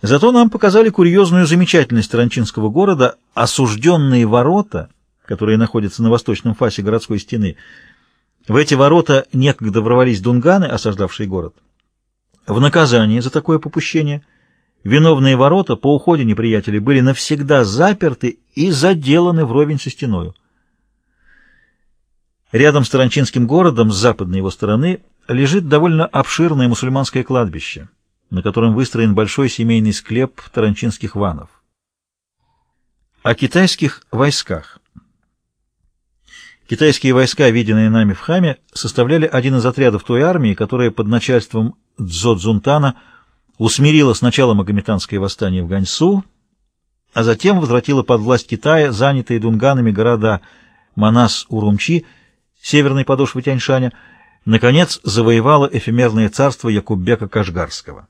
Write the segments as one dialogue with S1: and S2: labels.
S1: Зато нам показали курьезную замечательность Таранчинского города, осужденные ворота, которые находятся на восточном фасе городской стены. В эти ворота некогда ворвались дунганы, осаждавшие город. В наказание за такое попущение виновные ворота по уходе неприятелей были навсегда заперты и заделаны вровень со стеною. Рядом с Таранчинским городом, с западной его стороны, лежит довольно обширное мусульманское кладбище, на котором выстроен большой семейный склеп таранчинских ванов. О китайских войсках. Китайские войска, виденные нами в Хаме, составляли один из отрядов той армии, которая под начальством Цзо Цзунтана усмирила сначала магометанское восстание в Ганьсу, а затем возвратила под власть Китая занятые дунганами города Манас-Урумчи, северной подошвы Тяньшаня, наконец завоевала эфемерное царство Якуббека Кашгарского.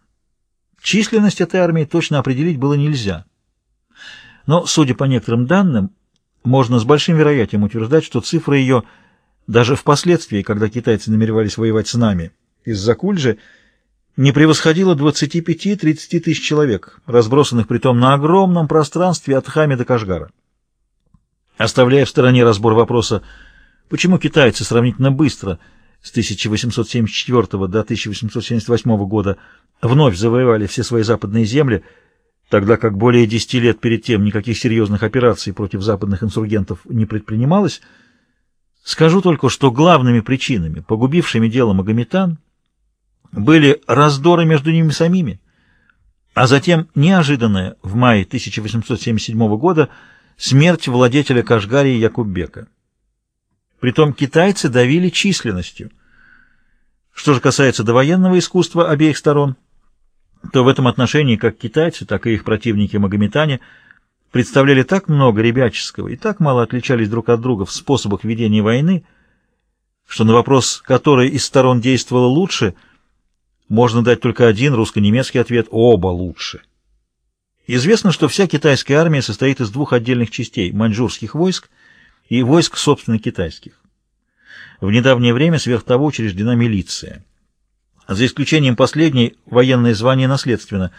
S1: Численность этой армии точно определить было нельзя. Но, судя по некоторым данным, можно с большим вероятием утверждать, что цифра ее даже впоследствии, когда китайцы намеревались воевать с нами из-за Кульжи, не превосходила 25-30 тысяч человек, разбросанных притом на огромном пространстве от Хами до Кашгара. Оставляя в стороне разбор вопроса, почему китайцы сравнительно быстро, с 1874 до 1878 года, вновь завоевали все свои западные земли, тогда как более 10 лет перед тем никаких серьезных операций против западных инсургентов не предпринималось, скажу только, что главными причинами, погубившими дело Магометан, были раздоры между ними самими, а затем неожиданная в мае 1877 года смерть владетеля Кашгарии Якуббека. Притом китайцы давили численностью. Что же касается довоенного искусства обеих сторон, то в этом отношении как китайцы, так и их противники-магометане представляли так много ребяческого и так мало отличались друг от друга в способах ведения войны, что на вопрос, которая из сторон действовала лучше – можно дать только один русско-немецкий ответ – оба лучше. Известно, что вся китайская армия состоит из двух отдельных частей – маньчжурских войск и войск, собственно, китайских. В недавнее время сверх того учреждена милиция. За исключением последней, военное звание наследственно.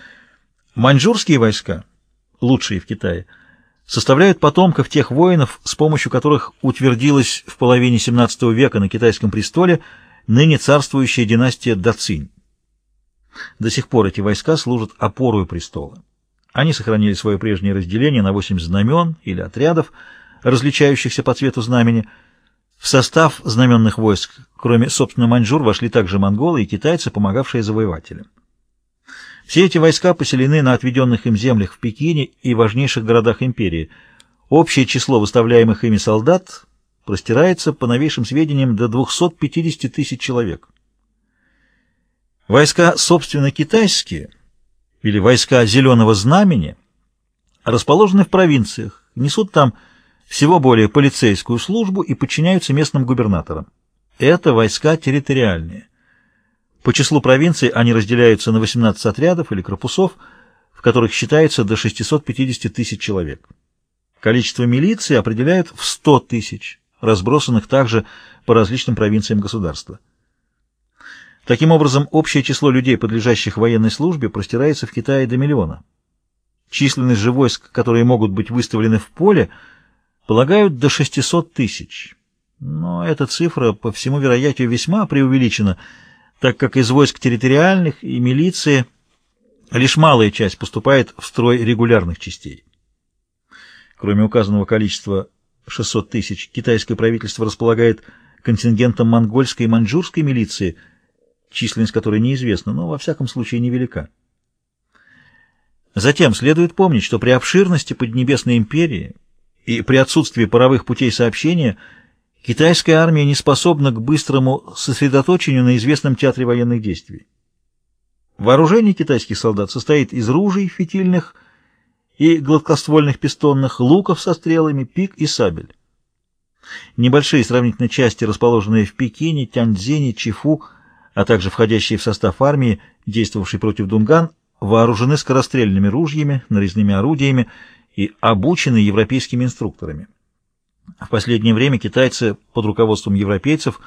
S1: Маньчжурские войска, лучшие в Китае, составляют потомков тех воинов, с помощью которых утвердилась в половине XVII века на китайском престоле ныне царствующая династия Дацинь. До сих пор эти войска служат опорой престола. Они сохранили свое прежнее разделение на восемь знамен или отрядов, различающихся по цвету знамени. В состав знаменных войск, кроме, собственно, маньчжур, вошли также монголы и китайцы, помогавшие завоевателям. Все эти войска поселены на отведенных им землях в Пекине и важнейших городах империи. Общее число выставляемых ими солдат простирается, по новейшим сведениям, до 250 тысяч человек. Войска, собственно, китайские, или войска Зеленого Знамени, расположены в провинциях, несут там всего более полицейскую службу и подчиняются местным губернаторам. Это войска территориальные. По числу провинций они разделяются на 18 отрядов или корпусов, в которых считается до 650 тысяч человек. Количество милиции определяют в 100 тысяч, разбросанных также по различным провинциям государства. Таким образом, общее число людей, подлежащих военной службе, простирается в Китае до миллиона. Численность же войск, которые могут быть выставлены в поле, полагают до 600 тысяч. Но эта цифра, по всему вероятию, весьма преувеличена, так как из войск территориальных и милиции лишь малая часть поступает в строй регулярных частей. Кроме указанного количества 600 тысяч, китайское правительство располагает контингентом монгольской и маньчжурской милиции – численность которой неизвестна, но во всяком случае невелика. Затем следует помнить, что при обширности Поднебесной империи и при отсутствии паровых путей сообщения китайская армия не способна к быстрому сосредоточению на известном театре военных действий. Вооружение китайских солдат состоит из ружей фитильных и гладкоствольных пистонных, луков со стрелами, пик и сабель. Небольшие сравнительно части, расположенные в Пекине, Тяньцзине, Чифу, а также входящие в состав армии, действовавшей против Дунган, вооружены скорострельными ружьями, нарезными орудиями и обучены европейскими инструкторами. В последнее время китайцы под руководством европейцев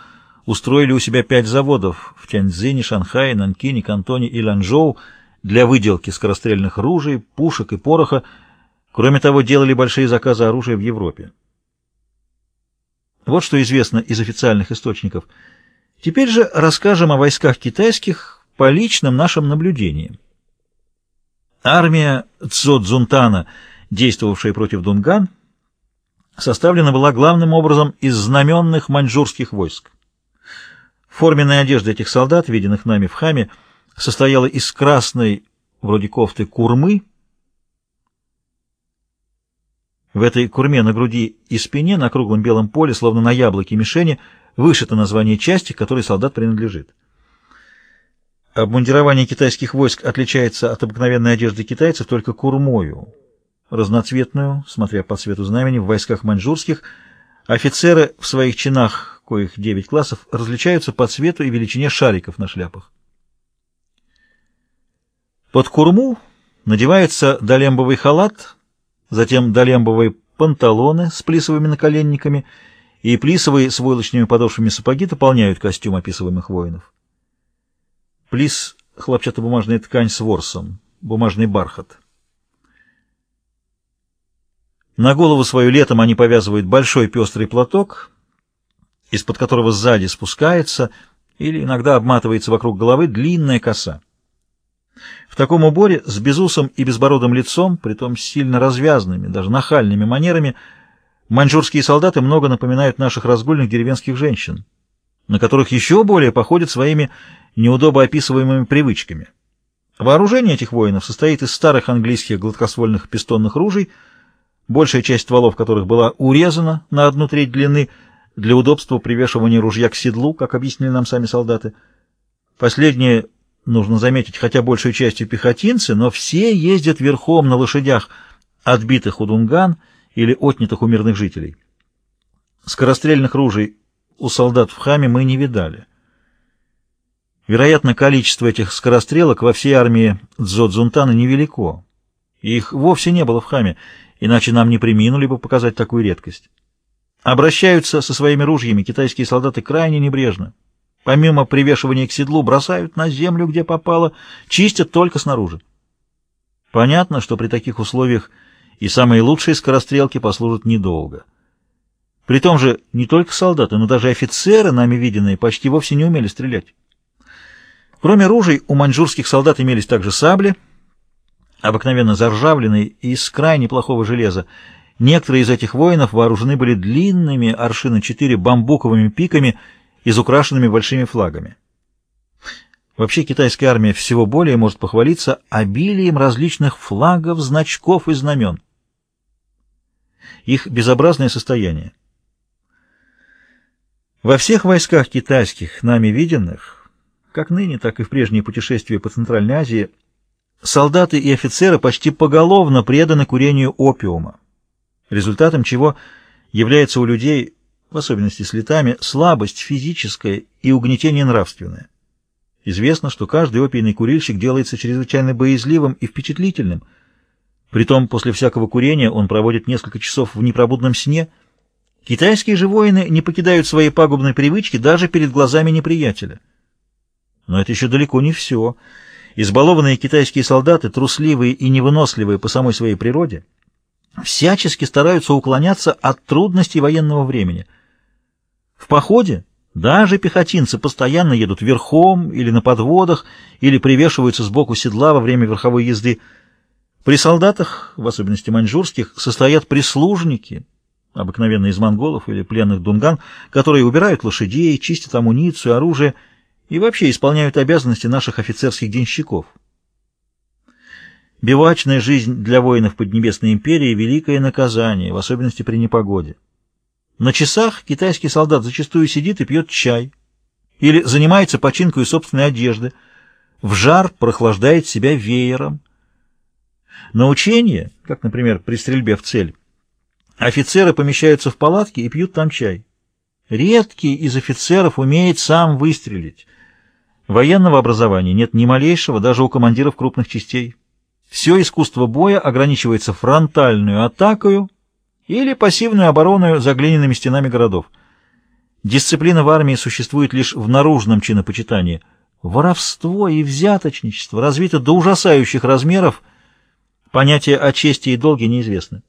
S1: устроили у себя пять заводов в Тяньцзине, Шанхае, Нанкине, Кантоне и Ланчжоу, для выделки скорострельных ружей, пушек и пороха. Кроме того, делали большие заказы оружия в Европе. Вот что известно из официальных источников. Теперь же расскажем о войсках китайских по личным нашим наблюдениям. Армия Цзо-Дзунтана, действовавшая против Дунган, составлена была главным образом из знаменных маньчжурских войск. Форменная одежда этих солдат, виденных нами в хаме, состояла из красной, вроде кофты, курмы. В этой курме на груди и спине, на круглом белом поле, словно на яблоке мишени, вышито название части, которой солдат принадлежит. Обмундирование китайских войск отличается от обыкновенной одежды китайцев только курмою, разноцветную, смотря по цвету знамени, в войсках маньчжурских. Офицеры в своих чинах, коих 9 классов, различаются по цвету и величине шариков на шляпах. Под курму надевается долембовый халат, затем долембовые панталоны с плисовыми наколенниками и плисовые с войлочными подошвами сапоги дополняют костюм описываемых воинов. Плис — хлопчатобумажная ткань с ворсом, бумажный бархат. На голову свою летом они повязывают большой пестрый платок, из-под которого сзади спускается или иногда обматывается вокруг головы длинная коса. В таком уборе с безусом и безбородым лицом, притом сильно развязанными, даже нахальными манерами, маньчжурские солдаты много напоминают наших разгульных деревенских женщин, на которых еще более походят своими неудобо описываемыми привычками. Вооружение этих воинов состоит из старых английских гладкоствольных пистонных ружей, большая часть стволов которых была урезана на одну треть длины для удобства привешивания ружья к седлу, как объяснили нам сами солдаты. Последние Нужно заметить, хотя большей частью пехотинцы, но все ездят верхом на лошадях, отбитых у дунган или отнятых у мирных жителей. Скорострельных ружей у солдат в хаме мы не видали. Вероятно, количество этих скорострелок во всей армии Дзодзунтана невелико. Их вовсе не было в хаме, иначе нам не приминули бы показать такую редкость. Обращаются со своими ружьями китайские солдаты крайне небрежно. Помимо привешивания к седлу, бросают на землю, где попало, чистят только снаружи. Понятно, что при таких условиях и самые лучшие скорострелки послужат недолго. При том же не только солдаты, но даже офицеры, нами виденные, почти вовсе не умели стрелять. Кроме ружей, у маньчжурских солдат имелись также сабли, обыкновенно заржавленные и из крайне плохого железа. Некоторые из этих воинов вооружены были длинными, аршина 4, бамбуковыми пиками и с украшенными большими флагами. Вообще китайская армия всего более может похвалиться обилием различных флагов, значков и знамен. Их безобразное состояние. Во всех войсках китайских, нами виденных, как ныне, так и в прежние путешествия по Центральной Азии, солдаты и офицеры почти поголовно преданы курению опиума, результатом чего является у людей в особенности с летами, слабость физическая и угнетение нравственное. Известно, что каждый опийный курильщик делается чрезвычайно боязливым и впечатлительным. Притом после всякого курения он проводит несколько часов в непробудном сне. Китайские же воины не покидают своей пагубной привычки даже перед глазами неприятеля. Но это еще далеко не все. Избалованные китайские солдаты, трусливые и невыносливые по самой своей природе, всячески стараются уклоняться от трудностей военного времени – в походе даже пехотинцы постоянно едут верхом или на подводах, или привешиваются сбоку седла во время верховой езды. При солдатах, в особенности маньчжурских, состоят прислужники, обыкновенно из монголов или пленных дунган, которые убирают лошадей, чистят амуницию, оружие и вообще исполняют обязанности наших офицерских денщиков. Бивачная жизнь для воинов Поднебесной империи – великое наказание, в особенности при непогоде. На часах китайский солдат зачастую сидит и пьет чай или занимается починкой собственной одежды, в жар прохлаждает себя веером. На учение, как, например, при стрельбе в цель, офицеры помещаются в палатки и пьют там чай. Редкий из офицеров умеет сам выстрелить. Военного образования нет ни малейшего даже у командиров крупных частей. Все искусство боя ограничивается фронтальную атакою или пассивную оборону за глиняными стенами городов. Дисциплина в армии существует лишь в наружном чинопочитании. Воровство и взяточничество развито до ужасающих размеров, понятия о чести и долге неизвестны.